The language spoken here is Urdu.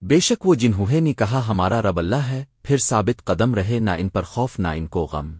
بے شک وہ جنہوں نے کہا ہمارا رب اللہ ہے، پھر ثابت قدم رہے، نہ ان پر خوف، نہ ان کو غم۔